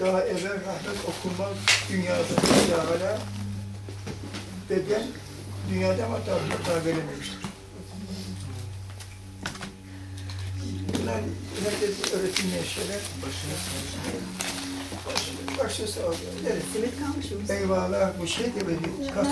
daha evvel rahmet okunmaz dünyada hala beden dünyada ama daha, daha. Bunlar herkes öğretilmeyen şeyler. Başına sağ. Başına sağ. Evet. Simit kalmış mı? Eyvallah bu şey gibi. kas-